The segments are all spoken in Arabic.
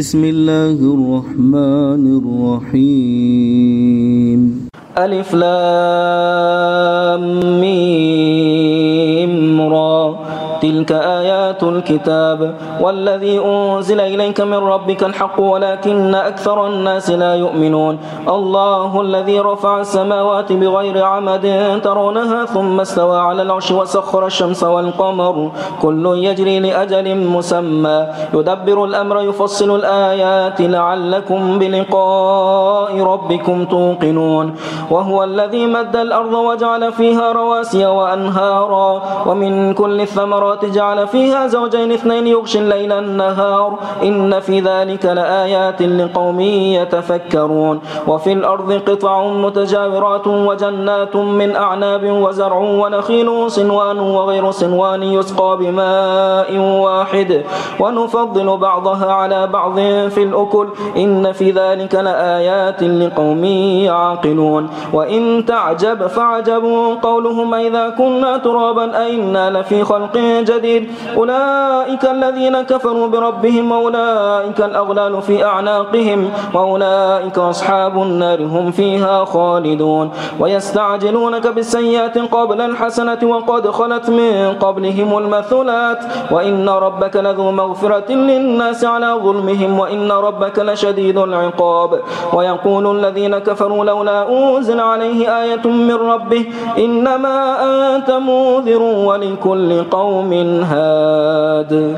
بسم الله الرحمن الرحيم. ألف لام ميم. آيات الكتاب والذي أنزل إليك من ربك الحق ولكن أكثر الناس لا يؤمنون. الله الذي رفع السماوات بغير عمد ترونها ثم استوى على العرش وسخر الشمس والقمر. كل يجري لأجل مسمى. يدبر الأمر يفصل الآيات. لعلكم بلقاء ربكم توقنون. وهو الذي مد الأرض وجعل فيها رواسي وأنهارا. ومن كل الثمرات جعل فيها زوجين اثنين يغشي الليل النهار. إن في ذلك لآيات لقوم يتفكرون. وفي الأرض قطع متجاورات وجنات من أعناب وزرع ونخيل صنوان وغير صنوان يسقى بماء واحد. ونفضل بعضها على بعض في الأكل. إن في ذلك لآيات لقوم يعقلون. وإن تعجب فعجب قولهم إذا كنا ترابا. أئنا لفي خلق جديد. أولئك الذين كفروا بربهم وأولئك الأغلال في أعناقهم وأولئك أصحاب النار هم فيها خالدون. ويستعجلونك بالسيئات قبل الحسنة وقد خلت من قبلهم المثلات. وإن ربك لذو مغفرة للناس على ظلمهم وإن ربك لشديد العقاب. ويقول الذين كفروا لولا أنزل عليه آية من ربه إنما أنت منذر ولكل قوم هاد. العباد.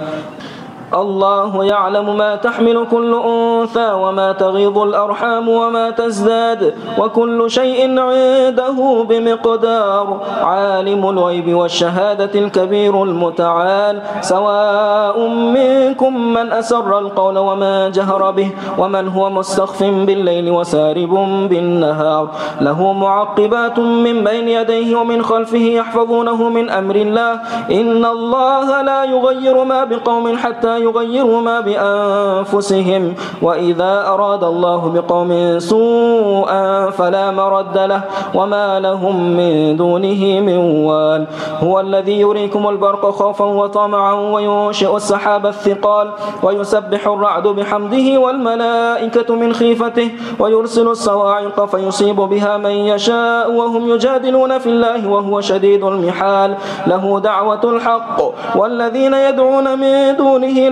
الله يعلم ما تحمل كل أنثى وما تغيض الأرحام وما تزداد وكل شيء عنده بمقدار. عالم الغيب والشهادة الكبير المتعال. سواء منكم من أسر القول وما جهر به ومن هو مستخف بالليل وسارب بالنهار. له معقبات من بين يديه ومن خلفه يحفظونه من أمر الله. إن الله لا يغير ما بقوم حتى يغيروا ما بأنفسهم وإذا أراد الله بقوم سوءا فلا مرد له وما لهم من دونه من وال. هو الذي يريكم البرق خوفا وطمعا وينشئ السحاب الثقال ويسبح الرعد بحمده والملائكة من خيفته ويرسل الصواعق فيصيب بها من يشاء وهم يجادلون في الله وهو شديد المحال. له دعوة الحق والذين يدعون من دونه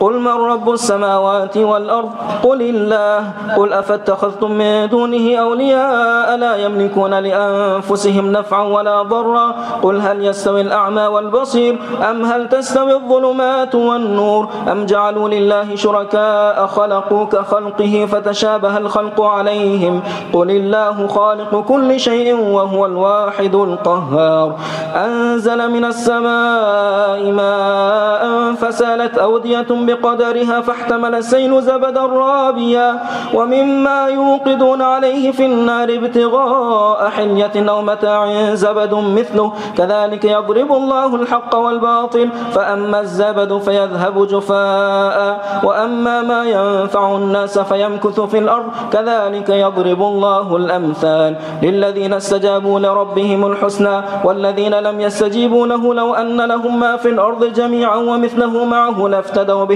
قل من رب السماوات والأرض؟ قل الله. قل أفاتخذتم من دونه أولياء لا يملكون لأنفسهم نفعا ولا ضرا. قل هل يستوي الأعمى والبصير؟ أم هل تستوي الظلمات والنور؟ أم جعلوا لله شركاء خلقوا كخلقه فتشابه الخلق عليهم؟ قل الله خالق كل شيء وهو الواحد القهار. أنزل من السماء ماء فسالت أودية بقدرها فاحتمل السيل زبدا رابيا ومما يوقدون عليه في النار ابتغاء حلية أو متاع زبد مثله. كذلك يضرب الله الحق والباطل فأما الزبد فيذهب جفاء وأما ما ينفع الناس فيمكث في الأرض. كذلك يضرب الله الأمثال للذين استجابوا لربهم الحسنى والذين لم يستجيبوا له لو أن لهم ما في الأرض جميعا ومثله معه لافتدوا به.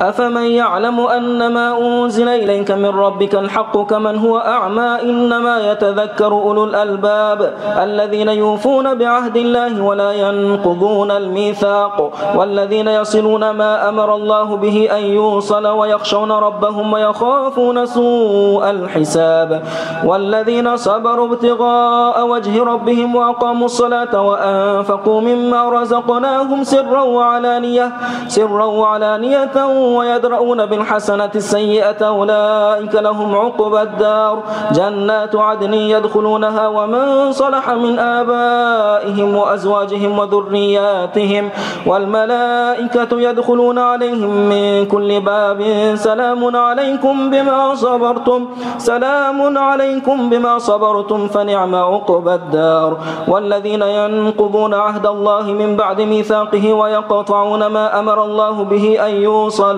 أفمن يعلم أن ما أنزل إليك من ربك الحق كمن هو أعمى إنما يتذكر أولو الألباب الذين يوفون بعهد الله ولا ينقضون الميثاق والذين يصلون ما أمر الله به أن يوصل ويخشون ربهم ويخافون سوء الحساب والذين صبروا ابتغاء وجه ربهم وأقاموا الصلاة وأنفقوا مما رزقناهم سرا وعلانية سرا وعلانية ويدرؤون بالحسنة السيئة أولئك لهم عقبى الدار. جنات عدن يدخلونها ومن صلح من آبائهم وأزواجهم وذرياتهم والملائكة يدخلون عليهم من كل باب. سلام عليكم بما صبرتم سلام عليكم بما صبرتم فنعم عقبى الدار. والذين ينقضون عهد الله من بعد ميثاقه ويقطعون ما أمر الله به أن يوصل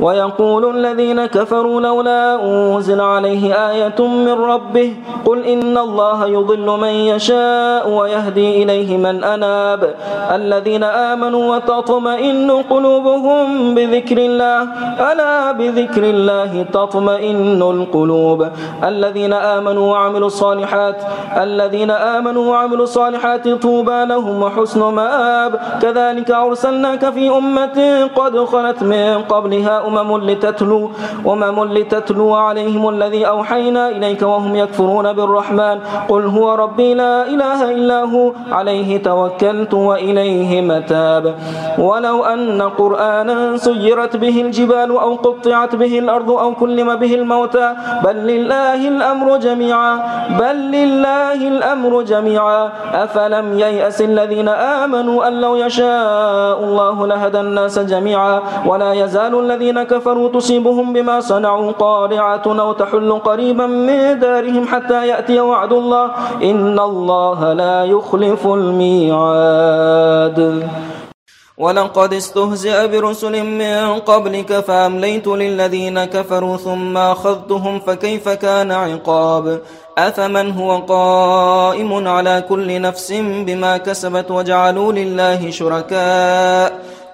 ويقول الذين كفروا لولا أنزل عليه آية من ربه قل إن الله يضل من يشاء ويهدي إليه من أناب. الذين آمنوا وتطمئن قلوبهم بذكر الله. ألا بذكر الله تطمئن القلوب. الذين آمنوا وعملوا الصالحات الذين آمنوا وعملوا الصالحات طوبى لهم وحسن مآب. كذلك أرسلناك في أمة قد خلت من قبلها أمم لتتلو أمم لتتلو عليهم الذي أوحينا إليك وهم يكفرون بالرحمن. قل هو ربي لا إله إلا هو. عليه توكلت وإليه متاب. ولو أن قرآنا سيرت به الجبال أو قطعت به الأرض أو كلم به الموتى. بل لله الأمر جميعا. بل لله الأمر جميعا. أفلم ييأس الذين آمنوا أن لو يشاء الله لهدى الناس جميعا. ولا يزال الذين كفروا تصيبهم بما صنعوا قارعة أو تحل قريبا من دارهم حتى يأتي وعد الله. إن الله لا يخلف الميعاد. ولقد استهزئ برسل من قبلك فأمليت للذين كفروا ثم أخذتهم فكيف كان عقاب؟ أفمن هو قائم على كل نفس بما كسبت وجعلوا لله شركاء؟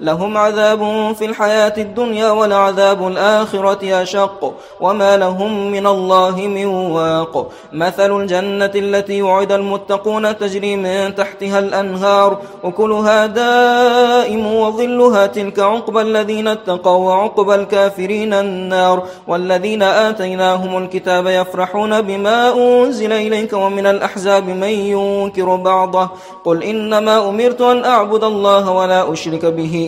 لهم عذاب في الحياة الدنيا ولعذاب الآخرة أشق وما لهم من الله من واق. مثل الجنة التي وعد المتقون تجري من تحتها الأنهار وكلها دائم وظلها تلك عقبى الذين اتقوا وعقبى الكافرين النار. والذين آتيناهم الكتاب يفرحون بما أنزل إليك ومن الأحزاب من ينكر بعضه. قل إنما أمرت أن أعبد الله ولا أشرك به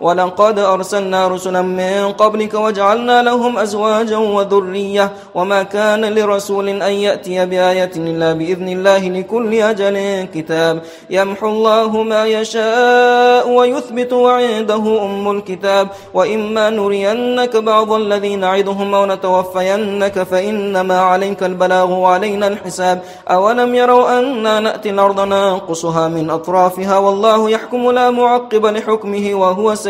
ولقد أرسلنا رسلا من قبلك وجعلنا لهم أزواجا وذرية وما كان لرسول أن يأتي بآية إلا بإذن الله لكل أجل كتاب. يمحو الله ما يشاء ويثبت وعنده أم الكتاب. وإما نرينك بعض الذين نعدهم أو نتوفينك فإنما عليك البلاغ وعلينا الحساب. أولم يروا أنا نأتي الأرض ننقصها من أطرافها؟ والله يحكم لا معقب لحكمه وهو سيد